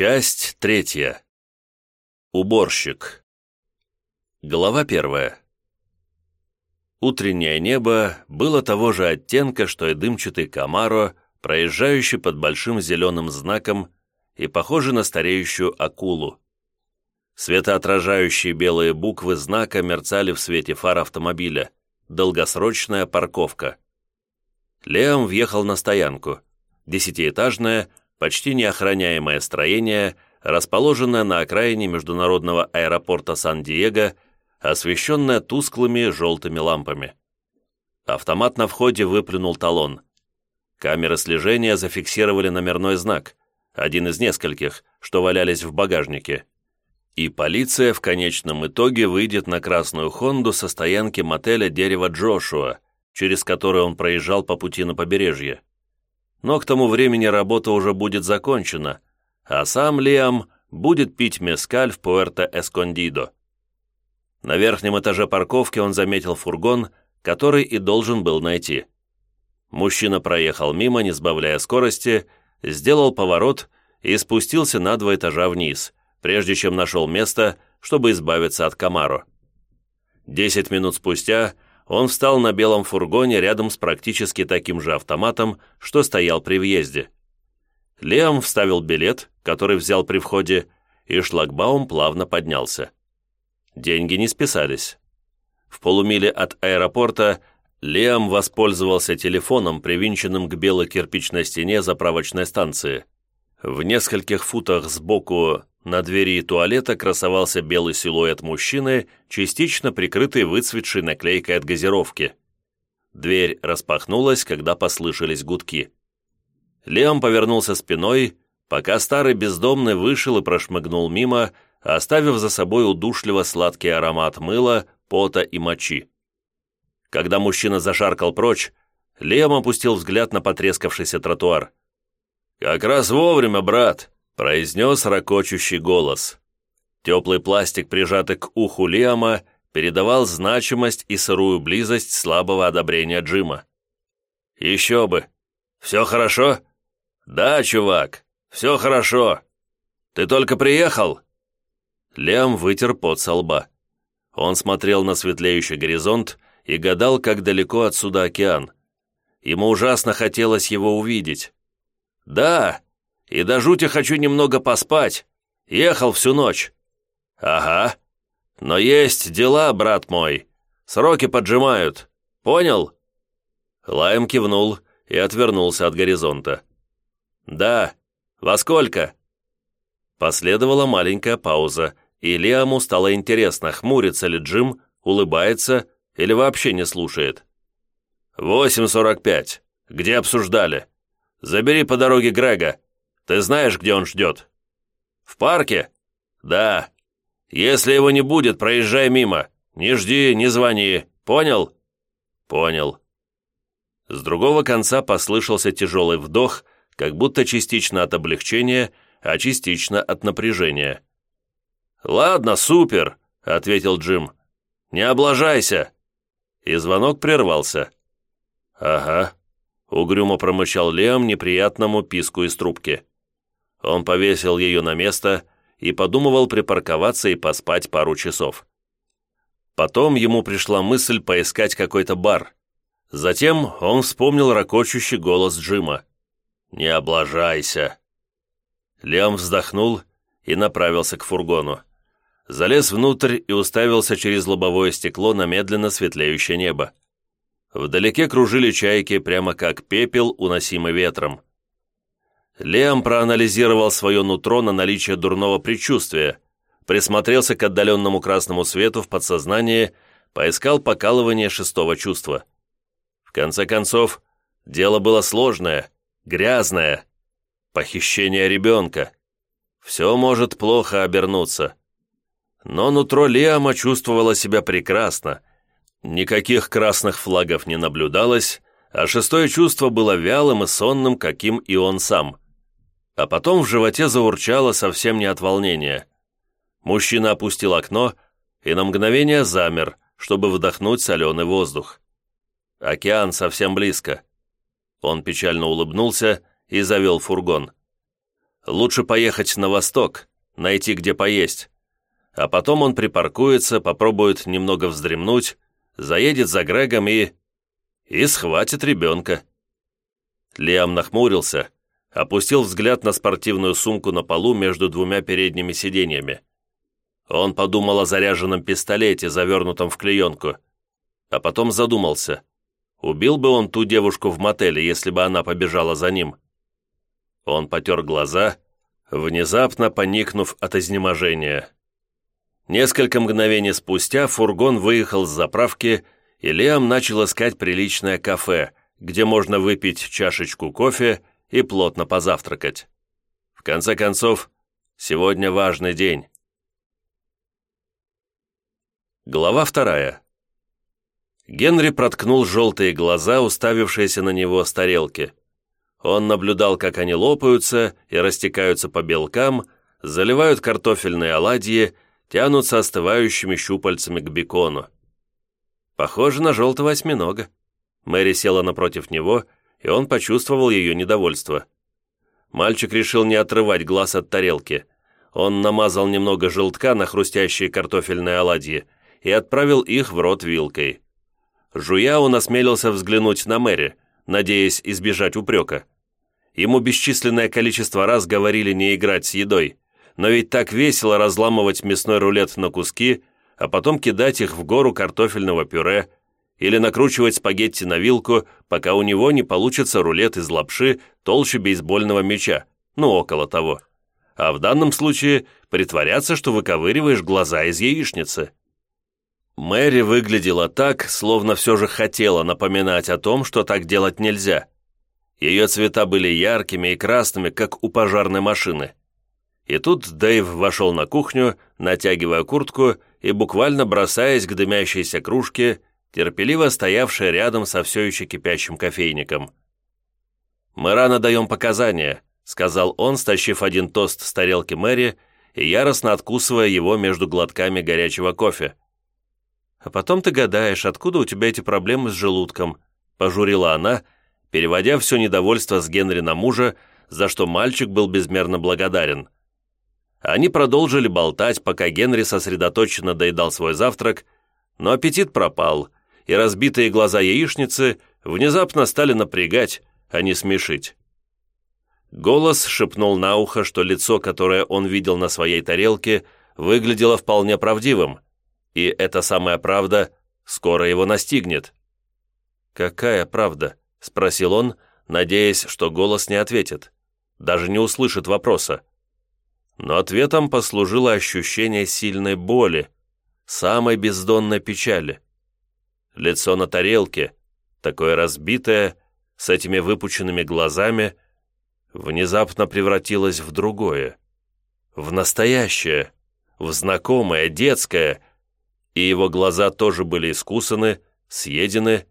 Часть третья. Уборщик. Глава первая. Утреннее небо было того же оттенка, что и дымчатый Камаро, проезжающий под большим зеленым знаком и похожий на стареющую акулу. Светоотражающие белые буквы знака мерцали в свете фар автомобиля. Долгосрочная парковка. Леом въехал на стоянку. Десятиэтажная, почти неохраняемое строение, расположенное на окраине международного аэропорта Сан-Диего, освещенное тусклыми желтыми лампами. Автомат на входе выплюнул талон. Камеры слежения зафиксировали номерной знак, один из нескольких, что валялись в багажнике. И полиция в конечном итоге выйдет на красную Хонду со стоянки мотеля «Дерево Джошуа», через который он проезжал по пути на побережье но к тому времени работа уже будет закончена, а сам Лиам будет пить мескаль в Пуэрто-Эскондидо. На верхнем этаже парковки он заметил фургон, который и должен был найти. Мужчина проехал мимо, не сбавляя скорости, сделал поворот и спустился на два этажа вниз, прежде чем нашел место, чтобы избавиться от Камаро. Десять минут спустя он встал на белом фургоне рядом с практически таким же автоматом, что стоял при въезде. Леом вставил билет, который взял при входе, и шлагбаум плавно поднялся. Деньги не списались. В полумиле от аэропорта Леом воспользовался телефоном, привинченным к белой кирпичной стене заправочной станции. В нескольких футах сбоку на двери туалета красовался белый силуэт мужчины, частично прикрытый выцветшей наклейкой от газировки. Дверь распахнулась, когда послышались гудки. Леом повернулся спиной, пока старый бездомный вышел и прошмыгнул мимо, оставив за собой удушливо сладкий аромат мыла, пота и мочи. Когда мужчина зашаркал прочь, Леом опустил взгляд на потрескавшийся тротуар. «Как раз вовремя, брат!» произнес ракочущий голос. Теплый пластик, прижатый к уху Лиама, передавал значимость и сырую близость слабого одобрения Джима. «Еще бы! Все хорошо?» «Да, чувак, все хорошо. Ты только приехал?» Лиам вытер пот со лба. Он смотрел на светлеющий горизонт и гадал, как далеко отсюда океан. Ему ужасно хотелось его увидеть. «Да, и до жути хочу немного поспать. Ехал всю ночь». «Ага. Но есть дела, брат мой. Сроки поджимают. Понял?» Лайм кивнул и отвернулся от горизонта. «Да. Во сколько?» Последовала маленькая пауза, и Лиаму стало интересно, хмурится ли Джим, улыбается или вообще не слушает. «Восемь сорок пять. Где обсуждали? Забери по дороге Грега. Ты знаешь, где он ждет?» «В парке?» «Да. Если его не будет, проезжай мимо. Не жди, не звони. Понял?» «Понял». С другого конца послышался тяжелый вдох, как будто частично от облегчения, а частично от напряжения. «Ладно, супер», — ответил Джим. «Не облажайся». И звонок прервался. «Ага», — угрюмо промычал Лем неприятному писку из трубки. Он повесил ее на место и подумывал припарковаться и поспать пару часов. Потом ему пришла мысль поискать какой-то бар. Затем он вспомнил ракочущий голос Джима. «Не облажайся!» Лиам вздохнул и направился к фургону. Залез внутрь и уставился через лобовое стекло на медленно светлеющее небо. Вдалеке кружили чайки, прямо как пепел, уносимый ветром. Лем проанализировал свое нутро на наличие дурного предчувствия, присмотрелся к отдаленному красному свету в подсознании, поискал покалывание шестого чувства. В конце концов, дело было сложное, грязное. Похищение ребенка. Все может плохо обернуться. Но нутро Лиама чувствовало себя прекрасно. Никаких красных флагов не наблюдалось, а шестое чувство было вялым и сонным, каким и он сам – а потом в животе заурчало совсем не от волнения. Мужчина опустил окно и на мгновение замер, чтобы вдохнуть соленый воздух. Океан совсем близко. Он печально улыбнулся и завел фургон. Лучше поехать на восток, найти где поесть. А потом он припаркуется, попробует немного вздремнуть, заедет за Грегом и... и схватит ребенка. Лиам нахмурился, опустил взгляд на спортивную сумку на полу между двумя передними сиденьями. Он подумал о заряженном пистолете, завернутом в клеенку, а потом задумался. Убил бы он ту девушку в мотеле, если бы она побежала за ним. Он потер глаза, внезапно поникнув от изнеможения. Несколько мгновений спустя фургон выехал с заправки, и Лиам начал искать приличное кафе, где можно выпить чашечку кофе и плотно позавтракать. В конце концов, сегодня важный день. Глава вторая. Генри проткнул желтые глаза, уставившиеся на него с тарелки. Он наблюдал, как они лопаются и растекаются по белкам, заливают картофельные оладьи, тянутся остывающими щупальцами к бекону. Похоже на желтого осьминога. Мэри села напротив него, и он почувствовал ее недовольство. Мальчик решил не отрывать глаз от тарелки. Он намазал немного желтка на хрустящие картофельные оладьи и отправил их в рот вилкой. Жуя он осмелился взглянуть на Мэри, надеясь избежать упрека. Ему бесчисленное количество раз говорили не играть с едой, но ведь так весело разламывать мясной рулет на куски, а потом кидать их в гору картофельного пюре или накручивать спагетти на вилку, пока у него не получится рулет из лапши толще бейсбольного мяча, ну, около того. А в данном случае притворяться, что выковыриваешь глаза из яичницы. Мэри выглядела так, словно все же хотела напоминать о том, что так делать нельзя. Ее цвета были яркими и красными, как у пожарной машины. И тут Дэйв вошел на кухню, натягивая куртку и буквально бросаясь к дымящейся кружке, терпеливо стоявшей рядом со все еще кипящим кофейником. «Мы рано даем показания», — сказал он, стащив один тост с тарелки Мэри и яростно откусывая его между глотками горячего кофе. А потом ты гадаешь, откуда у тебя эти проблемы с желудком», — пожурила она, переводя все недовольство с Генри на мужа, за что мальчик был безмерно благодарен. Они продолжили болтать, пока Генри сосредоточенно доедал свой завтрак, но аппетит пропал, и разбитые глаза яичницы внезапно стали напрягать, а не смешить. Голос шепнул на ухо, что лицо, которое он видел на своей тарелке, выглядело вполне правдивым — и эта самая правда скоро его настигнет. «Какая правда?» — спросил он, надеясь, что голос не ответит, даже не услышит вопроса. Но ответом послужило ощущение сильной боли, самой бездонной печали. Лицо на тарелке, такое разбитое, с этими выпученными глазами, внезапно превратилось в другое, в настоящее, в знакомое, детское, и его глаза тоже были искусаны, съедены,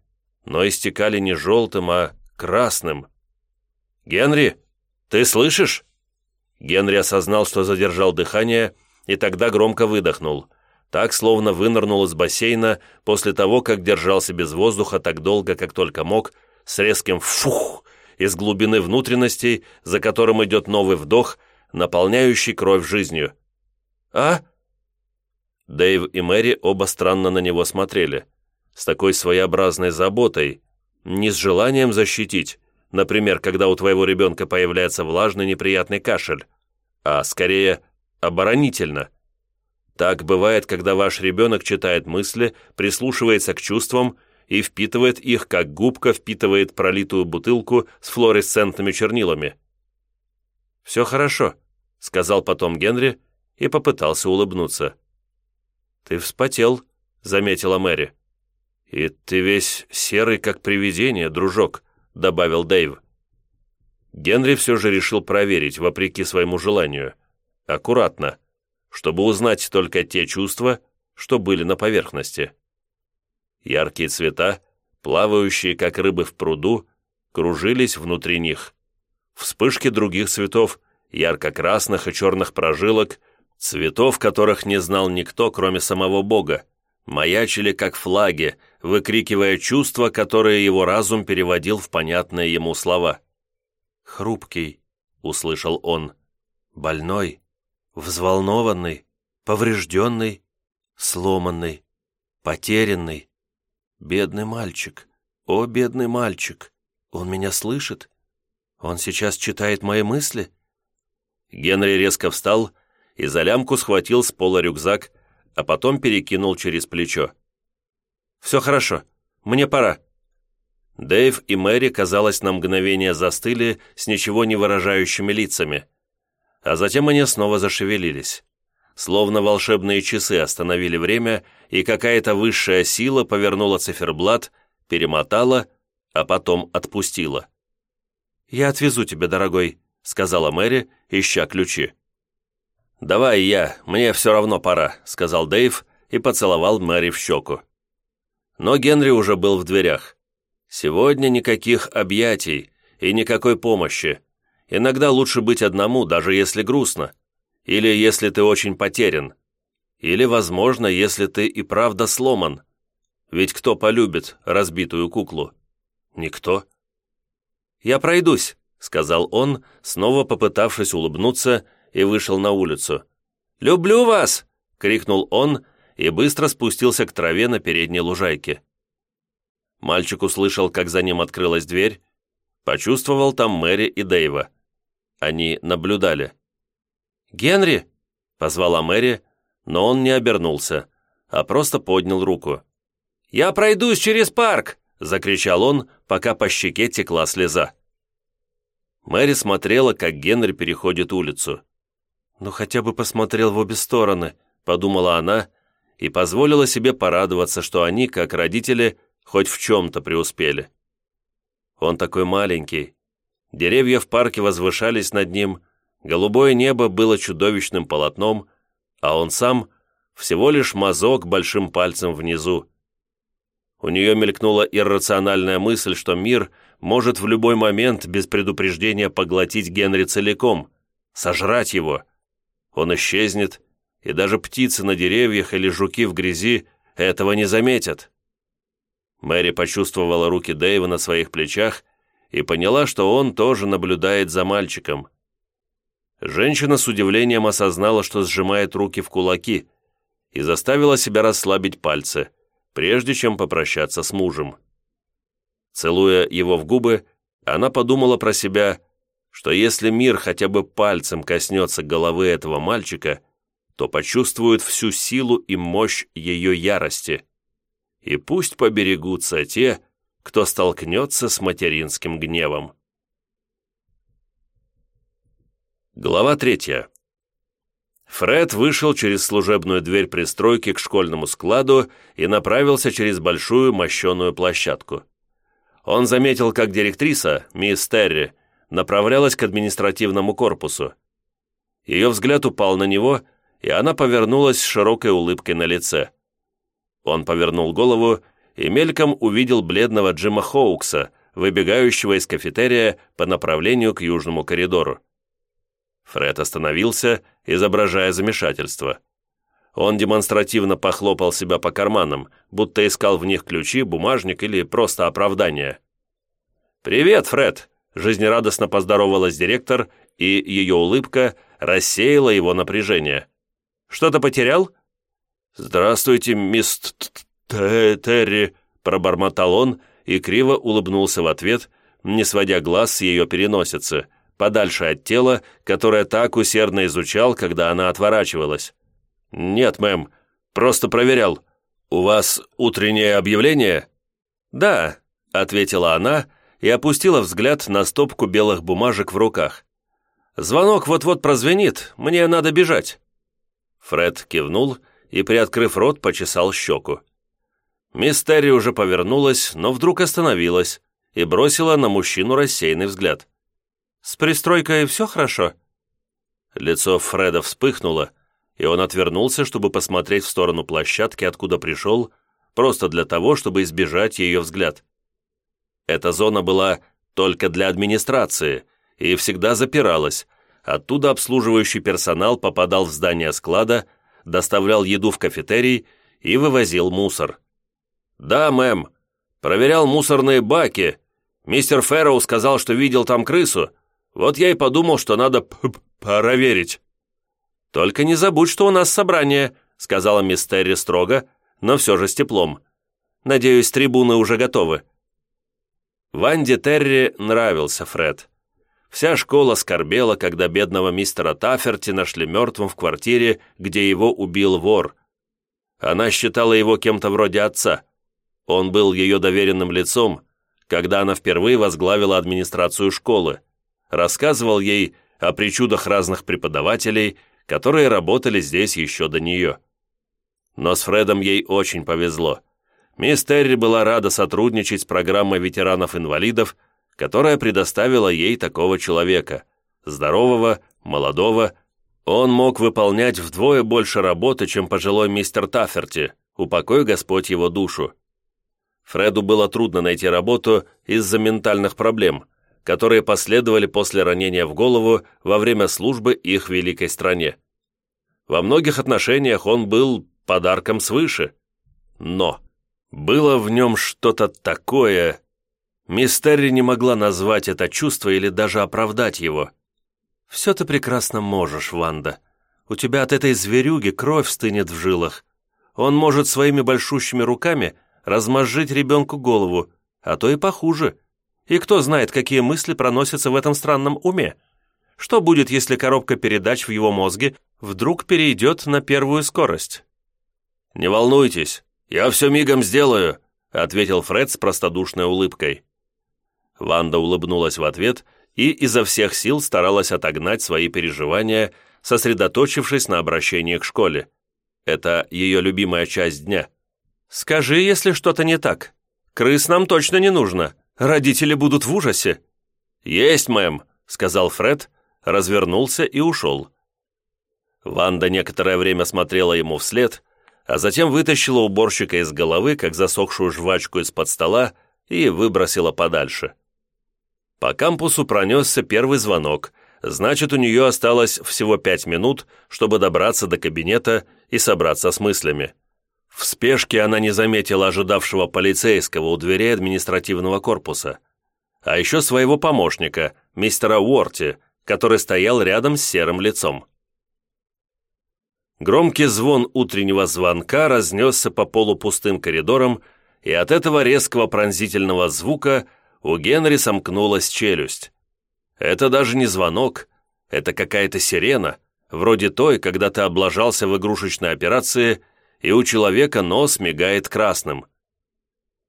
но истекали не желтым, а красным. «Генри, ты слышишь?» Генри осознал, что задержал дыхание, и тогда громко выдохнул, так, словно вынырнул из бассейна после того, как держался без воздуха так долго, как только мог, с резким «фух» из глубины внутренностей, за которым идет новый вдох, наполняющий кровь жизнью. «А?» Дэйв и Мэри оба странно на него смотрели, с такой своеобразной заботой, не с желанием защитить, например, когда у твоего ребенка появляется влажный неприятный кашель, а скорее оборонительно. Так бывает, когда ваш ребенок читает мысли, прислушивается к чувствам и впитывает их, как губка впитывает пролитую бутылку с флуоресцентными чернилами. «Все хорошо», — сказал потом Генри и попытался улыбнуться. «Ты вспотел», — заметила Мэри. «И ты весь серый, как привидение, дружок», — добавил Дэйв. Генри все же решил проверить, вопреки своему желанию. Аккуратно, чтобы узнать только те чувства, что были на поверхности. Яркие цвета, плавающие, как рыбы в пруду, кружились внутри них. Вспышки других цветов, ярко-красных и черных прожилок, Цветов, которых не знал никто, кроме самого Бога, маячили как флаги, выкрикивая чувства, которые его разум переводил в понятные ему слова. «Хрупкий», — услышал он, Больной, взволнованный, поврежденный, сломанный, потерянный. Бедный мальчик, о, бедный мальчик, он меня слышит? Он сейчас читает мои мысли?» Генри резко встал и за лямку схватил с пола рюкзак, а потом перекинул через плечо. «Все хорошо, мне пора». Дэйв и Мэри, казалось, на мгновение застыли с ничего не выражающими лицами, а затем они снова зашевелились. Словно волшебные часы остановили время, и какая-то высшая сила повернула циферблат, перемотала, а потом отпустила. «Я отвезу тебя, дорогой», — сказала Мэри, ища ключи. «Давай я, мне все равно пора», — сказал Дэйв и поцеловал Мэри в щеку. Но Генри уже был в дверях. «Сегодня никаких объятий и никакой помощи. Иногда лучше быть одному, даже если грустно. Или если ты очень потерян. Или, возможно, если ты и правда сломан. Ведь кто полюбит разбитую куклу? Никто. «Я пройдусь», — сказал он, снова попытавшись улыбнуться, и вышел на улицу. «Люблю вас!» — крикнул он и быстро спустился к траве на передней лужайке. Мальчик услышал, как за ним открылась дверь, почувствовал там Мэри и Дэйва. Они наблюдали. «Генри!» — позвала Мэри, но он не обернулся, а просто поднял руку. «Я пройдусь через парк!» — закричал он, пока по щеке текла слеза. Мэри смотрела, как Генри переходит улицу. «Ну, хотя бы посмотрел в обе стороны», — подумала она, и позволила себе порадоваться, что они, как родители, хоть в чем-то преуспели. Он такой маленький. Деревья в парке возвышались над ним, голубое небо было чудовищным полотном, а он сам — всего лишь мазок большим пальцем внизу. У нее мелькнула иррациональная мысль, что мир может в любой момент без предупреждения поглотить Генри целиком, сожрать его. Он исчезнет, и даже птицы на деревьях или жуки в грязи этого не заметят. Мэри почувствовала руки Дэйва на своих плечах и поняла, что он тоже наблюдает за мальчиком. Женщина с удивлением осознала, что сжимает руки в кулаки, и заставила себя расслабить пальцы, прежде чем попрощаться с мужем. Целуя его в губы, она подумала про себя, что если мир хотя бы пальцем коснется головы этого мальчика, то почувствует всю силу и мощь ее ярости. И пусть поберегутся те, кто столкнется с материнским гневом. Глава третья. Фред вышел через служебную дверь пристройки к школьному складу и направился через большую мощеную площадку. Он заметил, как директриса, мисс Терри, направлялась к административному корпусу. Ее взгляд упал на него, и она повернулась с широкой улыбкой на лице. Он повернул голову и мельком увидел бледного Джима Хоукса, выбегающего из кафетерия по направлению к южному коридору. Фред остановился, изображая замешательство. Он демонстративно похлопал себя по карманам, будто искал в них ключи, бумажник или просто оправдание. «Привет, Фред!» – жизнерадостно поздоровалась директор, и ее улыбка рассеяла его напряжение. «Что-то потерял?» «Здравствуйте, мисс Терри», – пробормотал он и криво улыбнулся в ответ, не сводя глаз с ее переносицы, подальше от тела, которое так усердно изучал, когда она отворачивалась. «Нет, мэм, просто проверял. У вас утреннее объявление?» «Да», — ответила она и опустила взгляд на стопку белых бумажек в руках. «Звонок вот-вот прозвенит, мне надо бежать». Фред кивнул и, приоткрыв рот, почесал щеку. Мисс Терри уже повернулась, но вдруг остановилась и бросила на мужчину рассеянный взгляд. «С пристройкой все хорошо?» Лицо Фреда вспыхнуло, и он отвернулся, чтобы посмотреть в сторону площадки, откуда пришел, просто для того, чтобы избежать ее взгляд. Эта зона была только для администрации и всегда запиралась. Оттуда обслуживающий персонал попадал в здание склада, доставлял еду в кафетерий и вывозил мусор. «Да, мэм. Проверял мусорные баки. Мистер Фэрроу сказал, что видел там крысу. Вот я и подумал, что надо «Пора верить». «Только не забудь, что у нас собрание», — сказала мисс Терри строго, но все же с теплом. «Надеюсь, трибуны уже готовы». Ванде Терри нравился Фред. Вся школа скорбела, когда бедного мистера Тафферти нашли мертвым в квартире, где его убил вор. Она считала его кем-то вроде отца. Он был ее доверенным лицом, когда она впервые возглавила администрацию школы, рассказывал ей о причудах разных преподавателей, которые работали здесь еще до нее. Но с Фредом ей очень повезло. Мисс Терри была рада сотрудничать с программой ветеранов-инвалидов, которая предоставила ей такого человека, здорового, молодого. Он мог выполнять вдвое больше работы, чем пожилой мистер Тафферти, упокой Господь его душу. Фреду было трудно найти работу из-за ментальных проблем – которые последовали после ранения в голову во время службы их великой стране. Во многих отношениях он был подарком свыше. Но было в нем что-то такое... Мисс Терри не могла назвать это чувство или даже оправдать его. «Все ты прекрасно можешь, Ванда. У тебя от этой зверюги кровь стынет в жилах. Он может своими большущими руками размозжить ребенку голову, а то и похуже. И кто знает, какие мысли проносятся в этом странном уме? Что будет, если коробка передач в его мозге вдруг перейдет на первую скорость? «Не волнуйтесь, я все мигом сделаю», ответил Фред с простодушной улыбкой. Ванда улыбнулась в ответ и изо всех сил старалась отогнать свои переживания, сосредоточившись на обращении к школе. Это ее любимая часть дня. «Скажи, если что-то не так. Крыс нам точно не нужно», Родители будут в ужасе». «Есть, мэм», — сказал Фред, развернулся и ушел. Ванда некоторое время смотрела ему вслед, а затем вытащила уборщика из головы, как засохшую жвачку из-под стола, и выбросила подальше. По кампусу пронесся первый звонок, значит, у нее осталось всего пять минут, чтобы добраться до кабинета и собраться с мыслями. В спешке она не заметила ожидавшего полицейского у дверей административного корпуса, а еще своего помощника, мистера Уорти, который стоял рядом с серым лицом. Громкий звон утреннего звонка разнесся по полупустым коридорам, и от этого резкого пронзительного звука у Генри сомкнулась челюсть. Это даже не звонок, это какая-то сирена, вроде той, когда ты облажался в игрушечной операции и у человека нос мигает красным.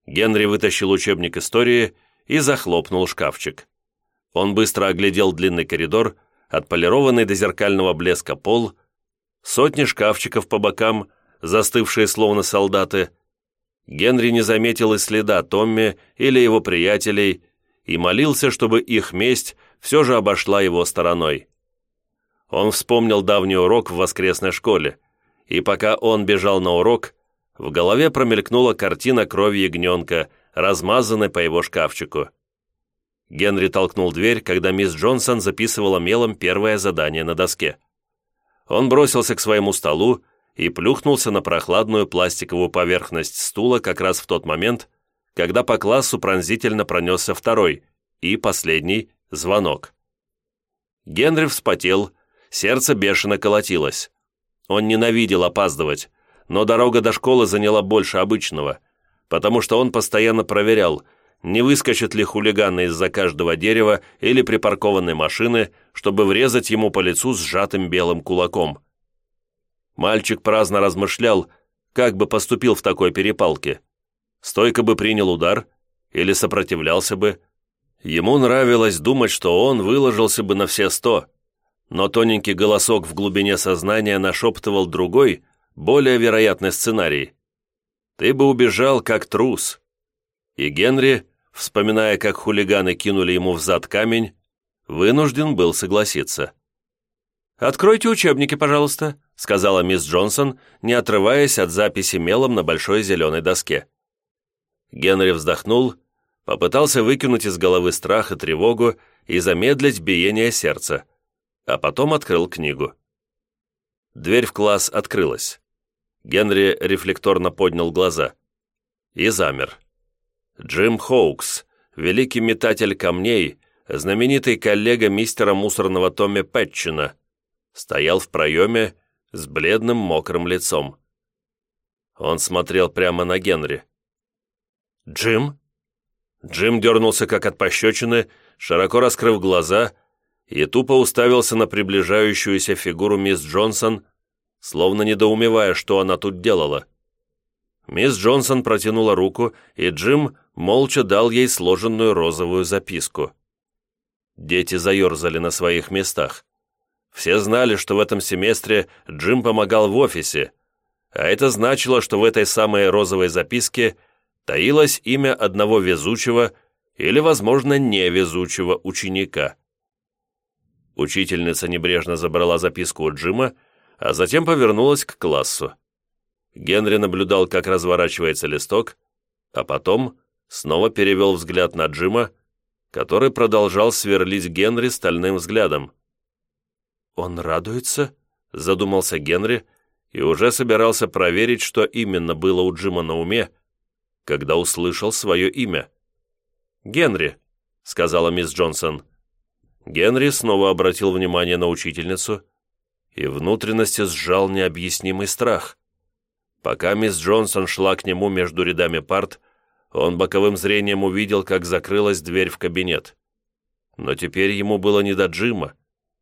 Генри вытащил учебник истории и захлопнул шкафчик. Он быстро оглядел длинный коридор, отполированный до зеркального блеска пол, сотни шкафчиков по бокам, застывшие словно солдаты. Генри не заметил и следа Томми или его приятелей и молился, чтобы их месть все же обошла его стороной. Он вспомнил давний урок в воскресной школе – и пока он бежал на урок, в голове промелькнула картина крови ягненка, размазанной по его шкафчику. Генри толкнул дверь, когда мисс Джонсон записывала мелом первое задание на доске. Он бросился к своему столу и плюхнулся на прохладную пластиковую поверхность стула как раз в тот момент, когда по классу пронзительно пронесся второй и последний звонок. Генри вспотел, сердце бешено колотилось. Он ненавидел опаздывать, но дорога до школы заняла больше обычного, потому что он постоянно проверял, не выскочат ли хулиганы из-за каждого дерева или припаркованной машины, чтобы врезать ему по лицу сжатым белым кулаком. Мальчик праздно размышлял, как бы поступил в такой перепалке. Стойко бы принял удар или сопротивлялся бы. Ему нравилось думать, что он выложился бы на все сто – но тоненький голосок в глубине сознания нашептывал другой, более вероятный сценарий. «Ты бы убежал, как трус». И Генри, вспоминая, как хулиганы кинули ему в зад камень, вынужден был согласиться. «Откройте учебники, пожалуйста», — сказала мисс Джонсон, не отрываясь от записи мелом на большой зеленой доске. Генри вздохнул, попытался выкинуть из головы страх и тревогу и замедлить биение сердца а потом открыл книгу. Дверь в класс открылась. Генри рефлекторно поднял глаза. И замер. Джим Хоукс, великий метатель камней, знаменитый коллега мистера мусорного Томми Пэтчина, стоял в проеме с бледным мокрым лицом. Он смотрел прямо на Генри. «Джим?» Джим дернулся как от пощечины, широко раскрыв глаза, и тупо уставился на приближающуюся фигуру мисс Джонсон, словно недоумевая, что она тут делала. Мисс Джонсон протянула руку, и Джим молча дал ей сложенную розовую записку. Дети заерзали на своих местах. Все знали, что в этом семестре Джим помогал в офисе, а это значило, что в этой самой розовой записке таилось имя одного везучего или, возможно, невезучего ученика. Учительница небрежно забрала записку у Джима, а затем повернулась к классу. Генри наблюдал, как разворачивается листок, а потом снова перевел взгляд на Джима, который продолжал сверлить Генри стальным взглядом. «Он радуется?» — задумался Генри и уже собирался проверить, что именно было у Джима на уме, когда услышал свое имя. «Генри», — сказала мисс Джонсон. Генри снова обратил внимание на учительницу, и внутренности сжал необъяснимый страх. Пока мисс Джонсон шла к нему между рядами парт, он боковым зрением увидел, как закрылась дверь в кабинет. Но теперь ему было не до Джима,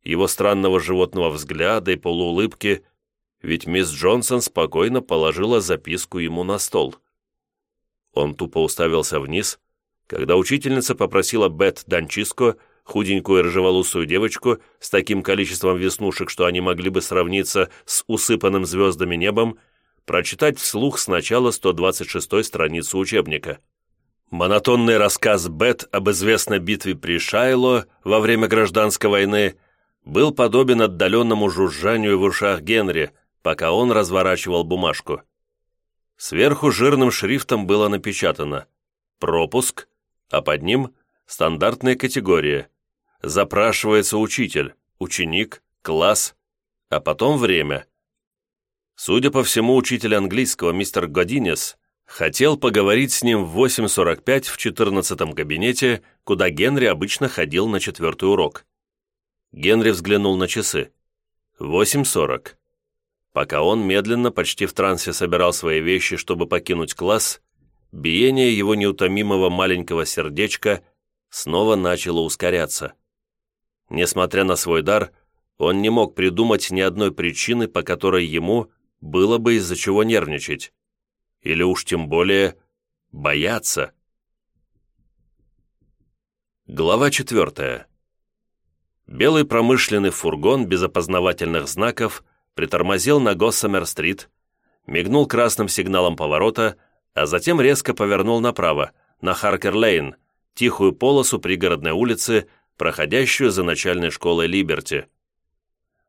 его странного животного взгляда и полуулыбки, ведь мисс Джонсон спокойно положила записку ему на стол. Он тупо уставился вниз, когда учительница попросила Бет Данчиско, худенькую рыжеволосую девочку с таким количеством веснушек, что они могли бы сравниться с усыпанным звездами небом, прочитать вслух сначала 126-й страницу учебника. Монотонный рассказ Бет об известной битве при Шайло во время гражданской войны был подобен отдаленному жужжанию в ушах Генри, пока он разворачивал бумажку. Сверху жирным шрифтом было напечатано «Пропуск», а под ним стандартные категории. Запрашивается учитель, ученик, класс, а потом время – Судя по всему, учитель английского мистер Годинес хотел поговорить с ним в 8.45 в 14 кабинете, куда Генри обычно ходил на четвертый урок. Генри взглянул на часы. 8.40. Пока он медленно, почти в трансе собирал свои вещи, чтобы покинуть класс, биение его неутомимого маленького сердечка снова начало ускоряться. Несмотря на свой дар, он не мог придумать ни одной причины, по которой ему было бы из-за чего нервничать. Или уж тем более бояться. Глава четвертая. Белый промышленный фургон без опознавательных знаков притормозил на Госсамер-стрит, мигнул красным сигналом поворота, а затем резко повернул направо, на Харкер-Лейн, тихую полосу пригородной улицы, проходящую за начальной школой Либерти.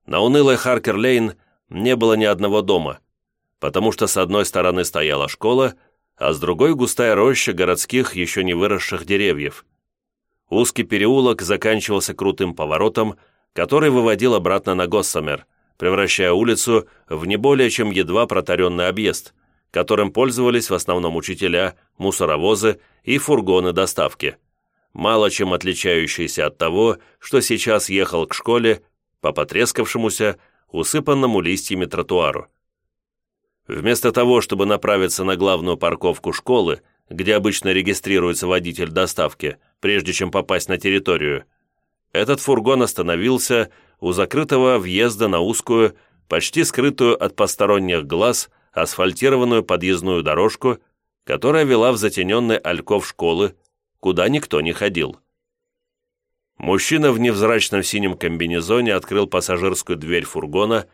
На унылой Харкер-Лейн не было ни одного дома, потому что с одной стороны стояла школа, а с другой густая роща городских еще не выросших деревьев. Узкий переулок заканчивался крутым поворотом, который выводил обратно на Госсамер, превращая улицу в не более чем едва протаренный объезд, которым пользовались в основном учителя, мусоровозы и фургоны доставки, мало чем отличающиеся от того, что сейчас ехал к школе по потрескавшемуся, усыпанному листьями тротуару. Вместо того, чтобы направиться на главную парковку школы, где обычно регистрируется водитель доставки, прежде чем попасть на территорию, этот фургон остановился у закрытого въезда на узкую, почти скрытую от посторонних глаз, асфальтированную подъездную дорожку, которая вела в затененный альков школы, куда никто не ходил. Мужчина в невзрачном синем комбинезоне открыл пассажирскую дверь фургона,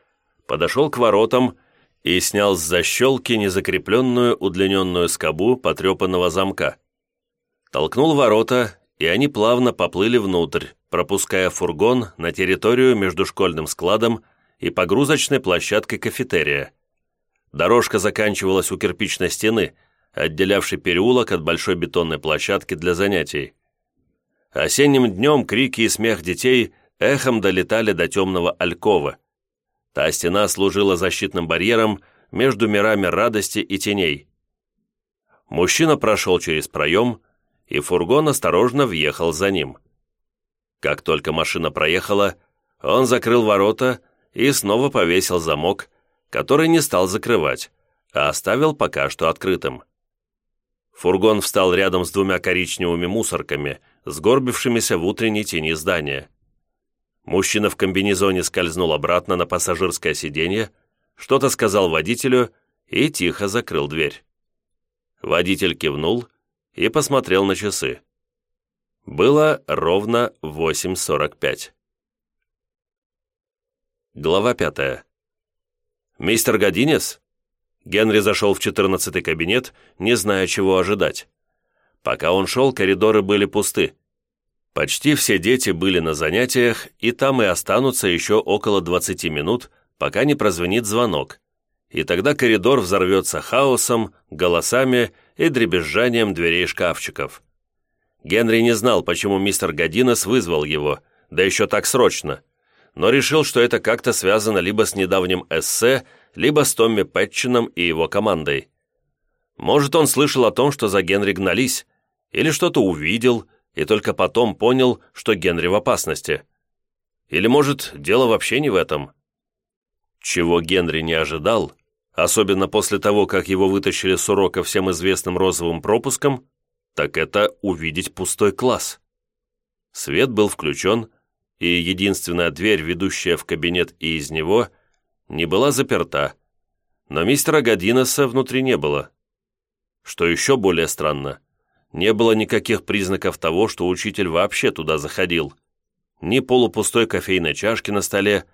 подошел к воротам и снял с защелки незакрепленную удлиненную скобу потрепанного замка. Толкнул ворота, и они плавно поплыли внутрь, пропуская фургон на территорию между школьным складом и погрузочной площадкой кафетерия. Дорожка заканчивалась у кирпичной стены, отделявшей переулок от большой бетонной площадки для занятий. Осенним днем крики и смех детей эхом долетали до темного алькова. Та стена служила защитным барьером между мирами радости и теней. Мужчина прошел через проем, и фургон осторожно въехал за ним. Как только машина проехала, он закрыл ворота и снова повесил замок, который не стал закрывать, а оставил пока что открытым. Фургон встал рядом с двумя коричневыми мусорками, сгорбившимися в утренней тени здания. Мужчина в комбинезоне скользнул обратно на пассажирское сиденье, что-то сказал водителю и тихо закрыл дверь. Водитель кивнул и посмотрел на часы. Было ровно 8.45. Глава пятая. «Мистер Годинес?» Генри зашел в четырнадцатый кабинет, не зная, чего ожидать. Пока он шел, коридоры были пусты. Почти все дети были на занятиях, и там и останутся еще около 20 минут, пока не прозвенит звонок. И тогда коридор взорвется хаосом, голосами и дребезжанием дверей шкафчиков. Генри не знал, почему мистер Годинес вызвал его, да еще так срочно, но решил, что это как-то связано либо с недавним эссе, либо с Томми Пэтчином и его командой. Может, он слышал о том, что за Генри гнались, или что-то увидел, и только потом понял, что Генри в опасности. Или, может, дело вообще не в этом. Чего Генри не ожидал, особенно после того, как его вытащили с урока всем известным розовым пропуском, так это увидеть пустой класс. Свет был включен, и единственная дверь, ведущая в кабинет и из него – не была заперта, но мистера Годинеса внутри не было. Что еще более странно, не было никаких признаков того, что учитель вообще туда заходил. Ни полупустой кофейной чашки на столе,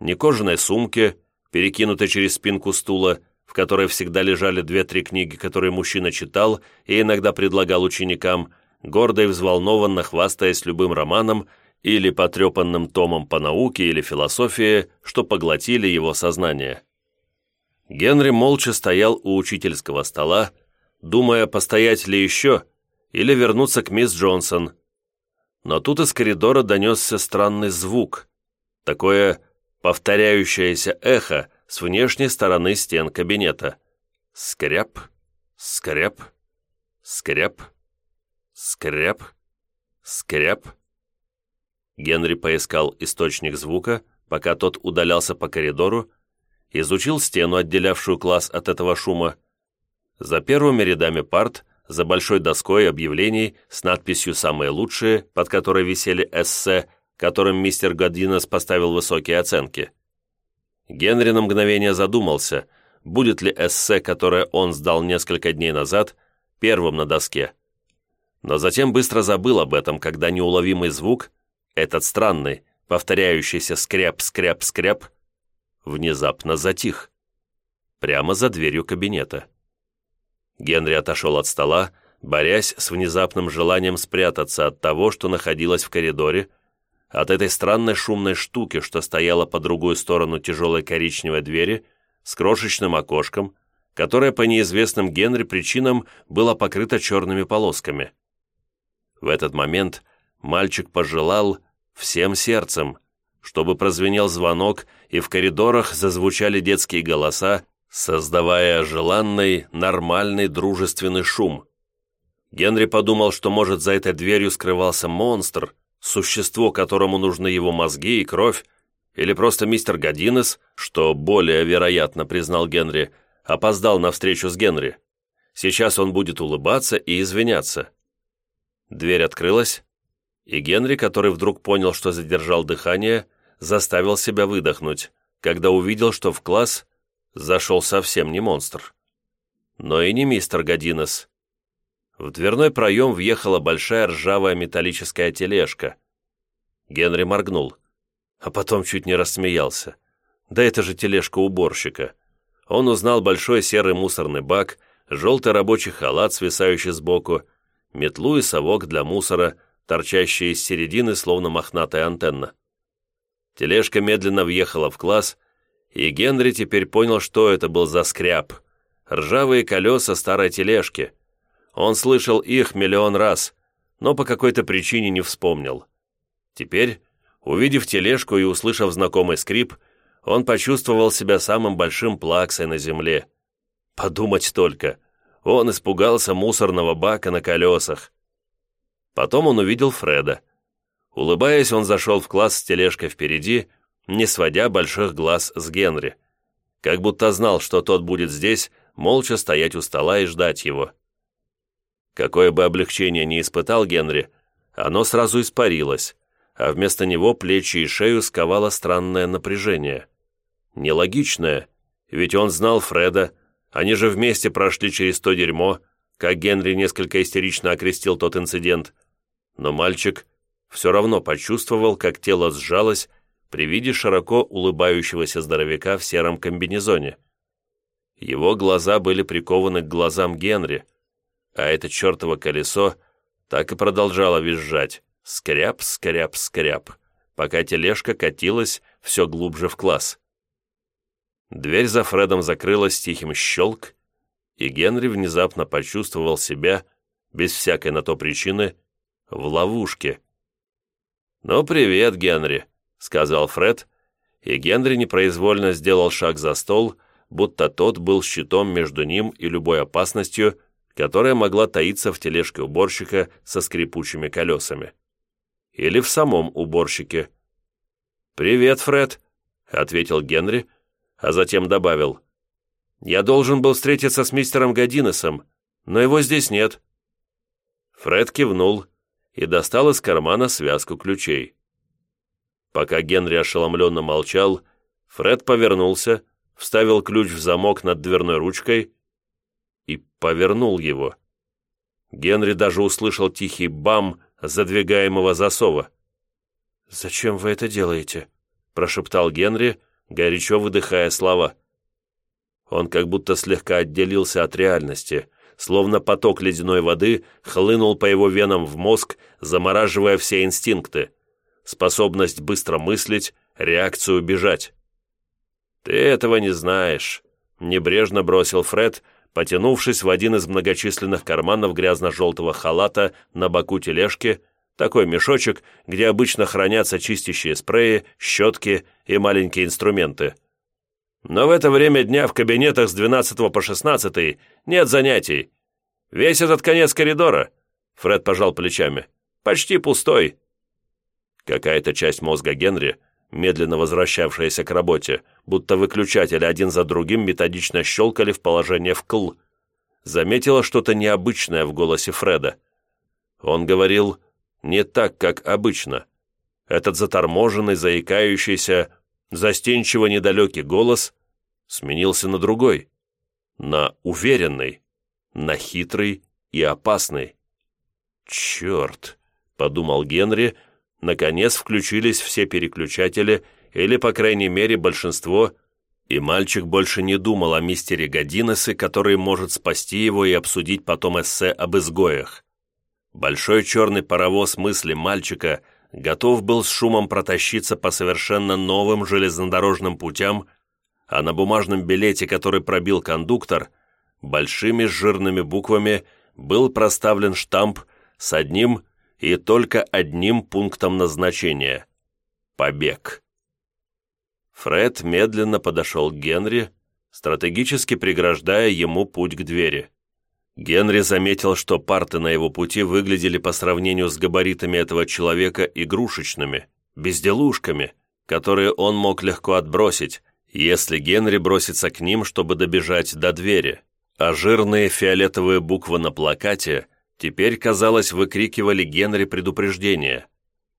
ни кожаной сумки, перекинутой через спинку стула, в которой всегда лежали две-три книги, которые мужчина читал и иногда предлагал ученикам, гордо и взволнованно хвастаясь любым романом или потрепанным томом по науке или философии, что поглотили его сознание. Генри молча стоял у учительского стола, думая, постоять ли еще или вернуться к мисс Джонсон. Но тут из коридора донесся странный звук, такое повторяющееся эхо с внешней стороны стен кабинета. Скряп, скряп, скряп, скряп, скряп. Генри поискал источник звука, пока тот удалялся по коридору, изучил стену, отделявшую класс от этого шума. За первыми рядами парт, за большой доской объявлений с надписью «Самые лучшие», под которой висели эссе, которым мистер Годинес поставил высокие оценки. Генри на мгновение задумался, будет ли эссе, которое он сдал несколько дней назад, первым на доске. Но затем быстро забыл об этом, когда неуловимый звук этот странный, повторяющийся скряп-скряп-скряп, внезапно затих. Прямо за дверью кабинета. Генри отошел от стола, борясь с внезапным желанием спрятаться от того, что находилось в коридоре, от этой странной шумной штуки, что стояла по другую сторону тяжелой коричневой двери с крошечным окошком, которое по неизвестным Генри причинам было покрыто черными полосками. В этот момент мальчик пожелал, всем сердцем, чтобы прозвенел звонок и в коридорах зазвучали детские голоса, создавая желанный, нормальный, дружественный шум. Генри подумал, что, может, за этой дверью скрывался монстр, существо, которому нужны его мозги и кровь, или просто мистер Годинес, что более вероятно, признал Генри, опоздал на встречу с Генри. Сейчас он будет улыбаться и извиняться. Дверь открылась, и Генри, который вдруг понял, что задержал дыхание, заставил себя выдохнуть, когда увидел, что в класс зашел совсем не монстр. Но и не мистер Годинес. В дверной проем въехала большая ржавая металлическая тележка. Генри моргнул, а потом чуть не рассмеялся. Да это же тележка уборщика. Он узнал большой серый мусорный бак, желтый рабочий халат, свисающий сбоку, метлу и совок для мусора — торчащая из середины, словно мохнатая антенна. Тележка медленно въехала в класс, и Генри теперь понял, что это был за скряп. Ржавые колеса старой тележки. Он слышал их миллион раз, но по какой-то причине не вспомнил. Теперь, увидев тележку и услышав знакомый скрип, он почувствовал себя самым большим плаксой на земле. Подумать только, он испугался мусорного бака на колесах. Потом он увидел Фреда. Улыбаясь, он зашел в класс с тележкой впереди, не сводя больших глаз с Генри. Как будто знал, что тот будет здесь, молча стоять у стола и ждать его. Какое бы облегчение ни испытал Генри, оно сразу испарилось, а вместо него плечи и шею сковало странное напряжение. Нелогичное, ведь он знал Фреда, они же вместе прошли через то дерьмо, как Генри несколько истерично окрестил тот инцидент. Но мальчик все равно почувствовал, как тело сжалось при виде широко улыбающегося здоровяка в сером комбинезоне. Его глаза были прикованы к глазам Генри, а это чертово колесо так и продолжало визжать. Скряп, скряп, скряп, пока тележка катилась все глубже в класс. Дверь за Фредом закрылась тихим щелк, и Генри внезапно почувствовал себя, без всякой на то причины, в ловушке. «Ну, привет, Генри», — сказал Фред, и Генри непроизвольно сделал шаг за стол, будто тот был щитом между ним и любой опасностью, которая могла таиться в тележке уборщика со скрипучими колесами. Или в самом уборщике. «Привет, Фред», — ответил Генри, а затем добавил. «Я должен был встретиться с мистером Годинесом, но его здесь нет». Фред кивнул и достал из кармана связку ключей. Пока Генри ошеломленно молчал, Фред повернулся, вставил ключ в замок над дверной ручкой повернул его. Генри даже услышал тихий бам задвигаемого засова. «Зачем вы это делаете?» – прошептал Генри, горячо выдыхая слова. Он как будто слегка отделился от реальности, словно поток ледяной воды хлынул по его венам в мозг, замораживая все инстинкты, способность быстро мыслить, реакцию бежать. «Ты этого не знаешь», — небрежно бросил Фред, потянувшись в один из многочисленных карманов грязно-желтого халата на боку тележки, такой мешочек, где обычно хранятся чистящие спреи, щетки и маленькие инструменты. Но в это время дня в кабинетах с 12 по 16 нет занятий. Весь этот конец коридора, Фред пожал плечами, почти пустой. Какая-то часть мозга Генри, медленно возвращавшаяся к работе, будто выключатели один за другим методично щелкали в положение вкл, заметила что-то необычное в голосе Фреда. Он говорил не так, как обычно. Этот заторможенный, заикающийся, застенчиво недалекий голос сменился на другой, на уверенный, на хитрый и опасный. «Черт!» — подумал Генри, наконец включились все переключатели, или, по крайней мере, большинство, и мальчик больше не думал о мистере Годинесе, который может спасти его и обсудить потом эссе об изгоях. Большой черный паровоз мысли мальчика готов был с шумом протащиться по совершенно новым железнодорожным путям, а на бумажном билете, который пробил кондуктор, большими жирными буквами был проставлен штамп с одним и только одним пунктом назначения – побег. Фред медленно подошел к Генри, стратегически преграждая ему путь к двери. Генри заметил, что парты на его пути выглядели по сравнению с габаритами этого человека игрушечными, безделушками, которые он мог легко отбросить, если Генри бросится к ним, чтобы добежать до двери. А жирные фиолетовые буквы на плакате теперь, казалось, выкрикивали Генри предупреждение.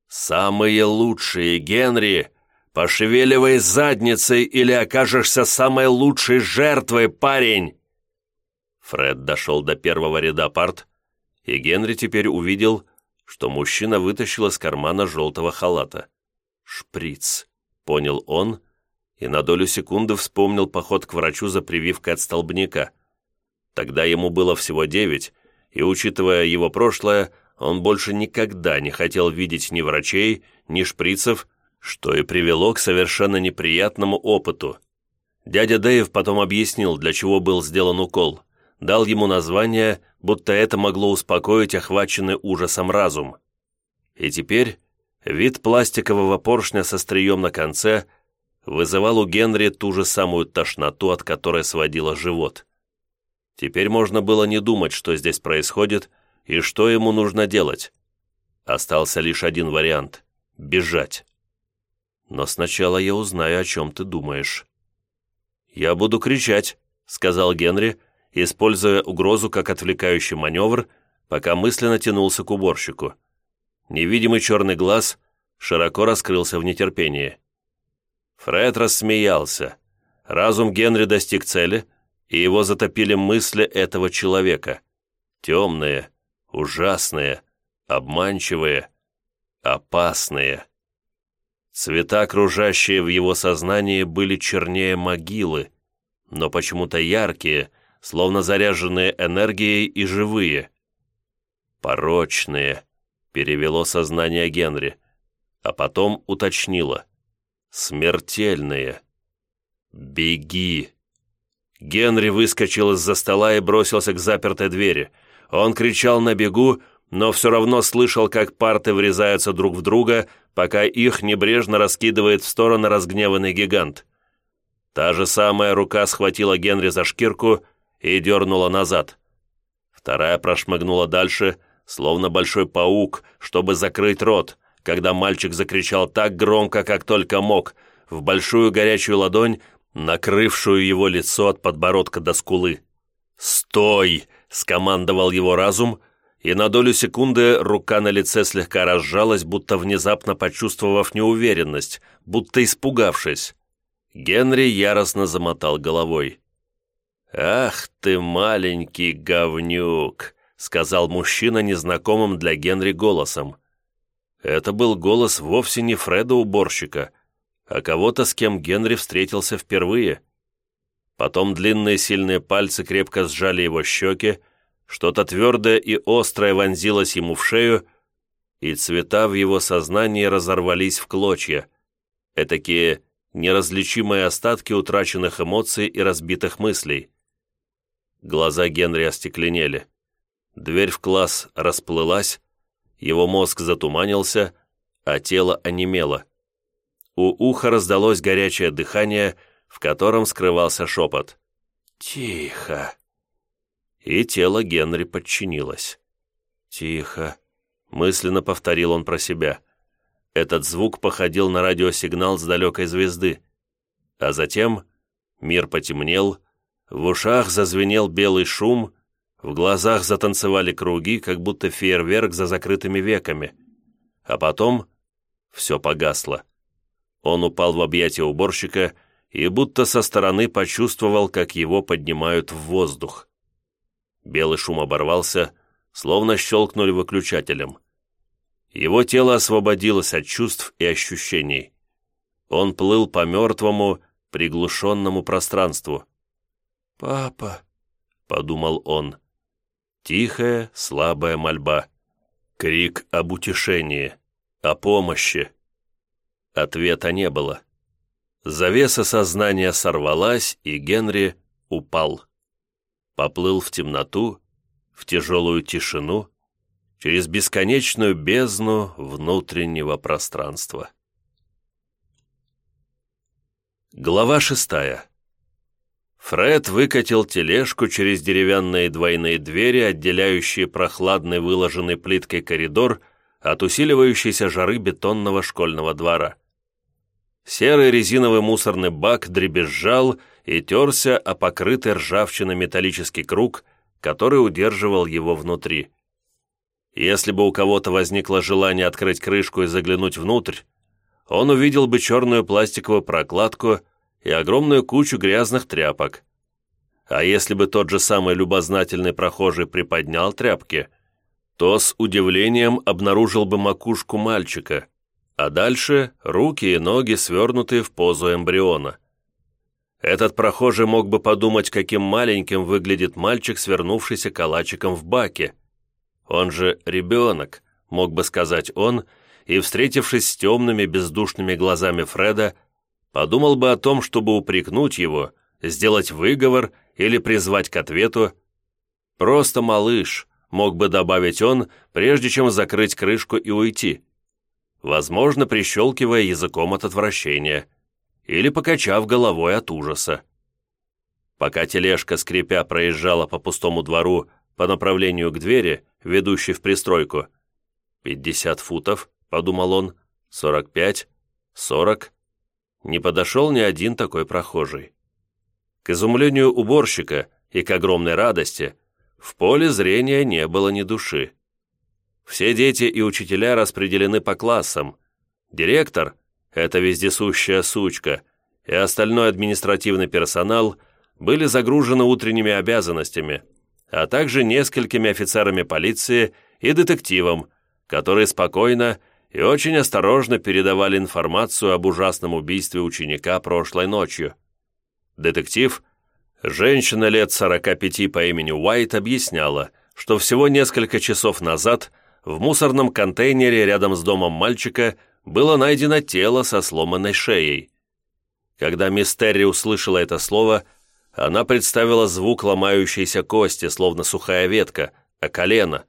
«Самые лучшие, Генри! Пошевеливай задницей или окажешься самой лучшей жертвой, парень!» Фред дошел до первого ряда парт, и Генри теперь увидел, что мужчина вытащил из кармана желтого халата. «Шприц», — понял он, и на долю секунды вспомнил поход к врачу за прививкой от столбняка. Тогда ему было всего девять, и, учитывая его прошлое, он больше никогда не хотел видеть ни врачей, ни шприцев, что и привело к совершенно неприятному опыту. Дядя Дэйв потом объяснил, для чего был сделан укол дал ему название, будто это могло успокоить охваченный ужасом разум. И теперь вид пластикового поршня со стрием на конце вызывал у Генри ту же самую тошноту, от которой сводило живот. Теперь можно было не думать, что здесь происходит и что ему нужно делать. Остался лишь один вариант бежать. Но сначала я узнаю, о чем ты думаешь. «Я буду кричать», — сказал Генри, используя угрозу как отвлекающий маневр, пока мысленно тянулся к уборщику. Невидимый черный глаз широко раскрылся в нетерпении. Фред рассмеялся. Разум Генри достиг цели, и его затопили мысли этого человека. Темные, ужасные, обманчивые, опасные. Цвета, окружающие в его сознании, были чернее могилы, но почему-то яркие, словно заряженные энергией и живые. «Порочные», — перевело сознание Генри, а потом уточнило. «Смертельные». «Беги!» Генри выскочил из-за стола и бросился к запертой двери. Он кричал на бегу, но все равно слышал, как парты врезаются друг в друга, пока их небрежно раскидывает в стороны разгневанный гигант. Та же самая рука схватила Генри за шкирку и дернула назад. Вторая прошмыгнула дальше, словно большой паук, чтобы закрыть рот, когда мальчик закричал так громко, как только мог, в большую горячую ладонь, накрывшую его лицо от подбородка до скулы. «Стой!» — скомандовал его разум, и на долю секунды рука на лице слегка разжалась, будто внезапно почувствовав неуверенность, будто испугавшись. Генри яростно замотал головой. «Ах ты, маленький говнюк!» — сказал мужчина незнакомым для Генри голосом. Это был голос вовсе не Фреда-уборщика, а кого-то, с кем Генри встретился впервые. Потом длинные сильные пальцы крепко сжали его щеки, что-то твердое и острое вонзилось ему в шею, и цвета в его сознании разорвались в клочья. Этакие неразличимые остатки утраченных эмоций и разбитых мыслей. Глаза Генри остекленели. Дверь в класс расплылась, его мозг затуманился, а тело онемело. У уха раздалось горячее дыхание, в котором скрывался шепот. «Тихо!» и тело Генри подчинилось. «Тихо», — мысленно повторил он про себя. Этот звук походил на радиосигнал с далекой звезды. А затем мир потемнел, в ушах зазвенел белый шум, в глазах затанцевали круги, как будто фейерверк за закрытыми веками. А потом все погасло. Он упал в объятия уборщика и будто со стороны почувствовал, как его поднимают в воздух. Белый шум оборвался, словно щелкнули выключателем. Его тело освободилось от чувств и ощущений. Он плыл по мертвому, приглушенному пространству. «Папа», — подумал он. Тихая, слабая мольба. Крик об утешении, о помощи. Ответа не было. Завеса сознания сорвалась, и Генри упал поплыл в темноту, в тяжелую тишину, через бесконечную бездну внутреннего пространства. Глава шестая. Фред выкатил тележку через деревянные двойные двери, отделяющие прохладный выложенный плиткой коридор от усиливающейся жары бетонного школьного двора. Серый резиновый мусорный бак дребезжал и терся о покрытый ржавчиной металлический круг, который удерживал его внутри. Если бы у кого-то возникло желание открыть крышку и заглянуть внутрь, он увидел бы черную пластиковую прокладку и огромную кучу грязных тряпок. А если бы тот же самый любознательный прохожий приподнял тряпки, то с удивлением обнаружил бы макушку мальчика, а дальше руки и ноги свернутые в позу эмбриона. Этот прохожий мог бы подумать, каким маленьким выглядит мальчик, свернувшийся калачиком в баке. Он же ребенок, мог бы сказать он, и, встретившись с темными бездушными глазами Фреда, подумал бы о том, чтобы упрекнуть его, сделать выговор или призвать к ответу. «Просто малыш», мог бы добавить он, прежде чем закрыть крышку и уйти. Возможно, прищелкивая языком от отвращения – или покачав головой от ужаса. Пока тележка, скрипя, проезжала по пустому двору по направлению к двери, ведущей в пристройку. «Пятьдесят футов», — подумал он, сорок пять, сорок. Не подошел ни один такой прохожий. К изумлению уборщика и к огромной радости в поле зрения не было ни души. Все дети и учителя распределены по классам. Директор – это вездесущая сучка, и остальной административный персонал были загружены утренними обязанностями, а также несколькими офицерами полиции и детективом, которые спокойно и очень осторожно передавали информацию об ужасном убийстве ученика прошлой ночью. Детектив, женщина лет 45 по имени Уайт, объясняла, что всего несколько часов назад в мусорном контейнере рядом с домом мальчика было найдено тело со сломанной шеей. Когда мисс Терри услышала это слово, она представила звук ломающейся кости, словно сухая ветка, а колено,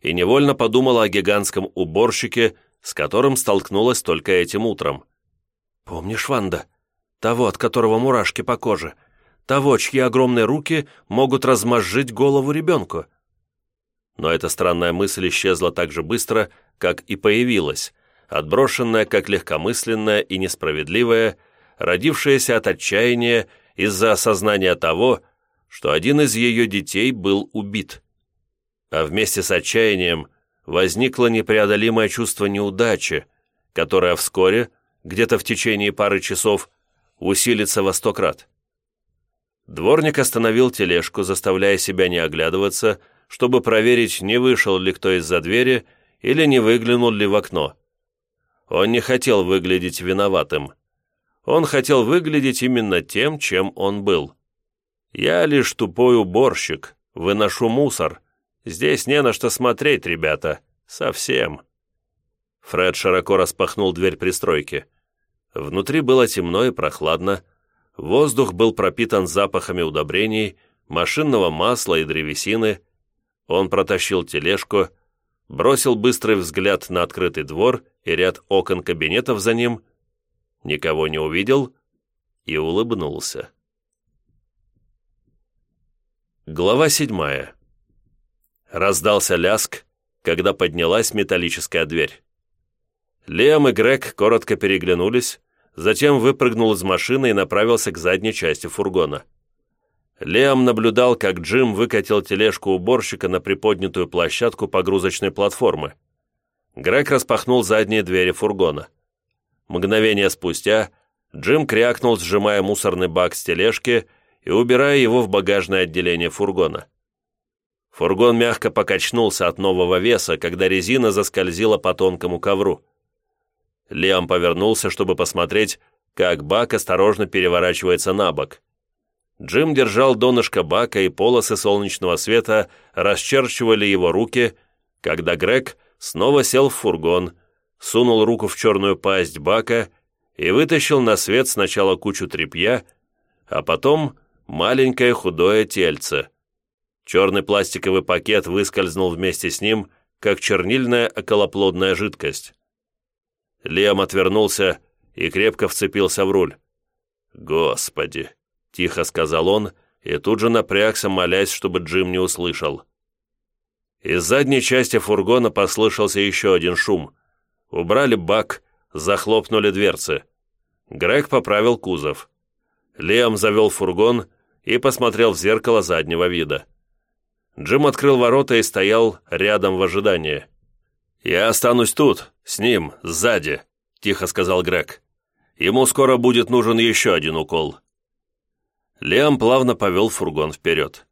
и невольно подумала о гигантском уборщике, с которым столкнулась только этим утром. «Помнишь, Ванда? Того, от которого мурашки по коже. Того, чьи огромные руки могут размозжить голову ребенку». Но эта странная мысль исчезла так же быстро, как и появилась, отброшенная как легкомысленная и несправедливая, родившаяся от отчаяния из-за осознания того, что один из ее детей был убит. А вместе с отчаянием возникло непреодолимое чувство неудачи, которое вскоре, где-то в течение пары часов, усилится во сто крат. Дворник остановил тележку, заставляя себя не оглядываться, чтобы проверить, не вышел ли кто из-за двери или не выглянул ли в окно. Он не хотел выглядеть виноватым. Он хотел выглядеть именно тем, чем он был. «Я лишь тупой уборщик, выношу мусор. Здесь не на что смотреть, ребята. Совсем». Фред широко распахнул дверь пристройки. Внутри было темно и прохладно. Воздух был пропитан запахами удобрений, машинного масла и древесины. Он протащил тележку, бросил быстрый взгляд на открытый двор и ряд окон кабинетов за ним, никого не увидел и улыбнулся. Глава седьмая. Раздался ляск, когда поднялась металлическая дверь. Лиам и Грег коротко переглянулись, затем выпрыгнул из машины и направился к задней части фургона. Лиам наблюдал, как Джим выкатил тележку уборщика на приподнятую площадку погрузочной платформы. Грег распахнул задние двери фургона. Мгновение спустя Джим крякнул, сжимая мусорный бак с тележки и убирая его в багажное отделение фургона. Фургон мягко покачнулся от нового веса, когда резина заскользила по тонкому ковру. Лиам повернулся, чтобы посмотреть, как бак осторожно переворачивается на бок. Джим держал донышко бака, и полосы солнечного света расчерчивали его руки, когда Грег снова сел в фургон, сунул руку в черную пасть бака и вытащил на свет сначала кучу тряпья, а потом маленькое худое тельце. Черный пластиковый пакет выскользнул вместе с ним, как чернильная околоплодная жидкость. Лем отвернулся и крепко вцепился в руль. «Господи!» — тихо сказал он, и тут же напрягся, молясь, чтобы Джим не услышал. Из задней части фургона послышался еще один шум — Убрали бак, захлопнули дверцы. Грег поправил кузов. Лиам завел фургон и посмотрел в зеркало заднего вида. Джим открыл ворота и стоял рядом в ожидании. «Я останусь тут, с ним, сзади», — тихо сказал Грег. «Ему скоро будет нужен еще один укол». Лиам плавно повел фургон вперед.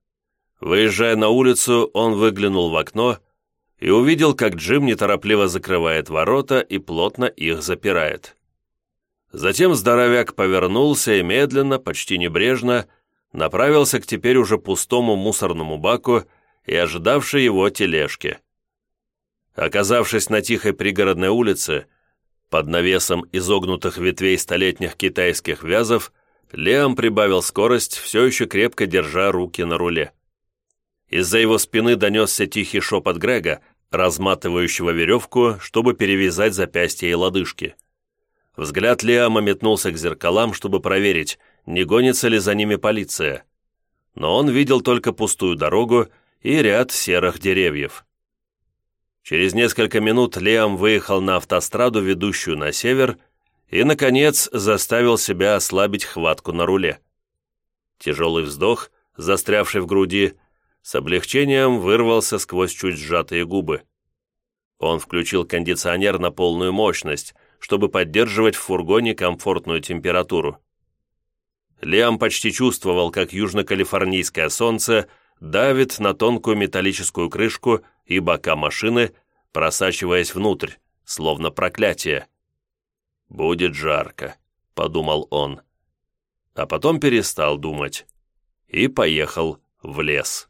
Выезжая на улицу, он выглянул в окно и увидел, как Джим неторопливо закрывает ворота и плотно их запирает. Затем здоровяк повернулся и медленно, почти небрежно, направился к теперь уже пустому мусорному баку и ожидавшей его тележке. Оказавшись на тихой пригородной улице, под навесом изогнутых ветвей столетних китайских вязов, Леом прибавил скорость, все еще крепко держа руки на руле. Из-за его спины донесся тихий шепот Грега, разматывающего веревку, чтобы перевязать запястья и лодыжки. Взгляд Лиама метнулся к зеркалам, чтобы проверить, не гонится ли за ними полиция. Но он видел только пустую дорогу и ряд серых деревьев. Через несколько минут Лиам выехал на автостраду, ведущую на север, и, наконец, заставил себя ослабить хватку на руле. Тяжелый вздох, застрявший в груди, с облегчением вырвался сквозь чуть сжатые губы. Он включил кондиционер на полную мощность, чтобы поддерживать в фургоне комфортную температуру. Лиам почти чувствовал, как южно-калифорнийское солнце давит на тонкую металлическую крышку и бока машины, просачиваясь внутрь, словно проклятие. «Будет жарко», — подумал он. А потом перестал думать и поехал в лес.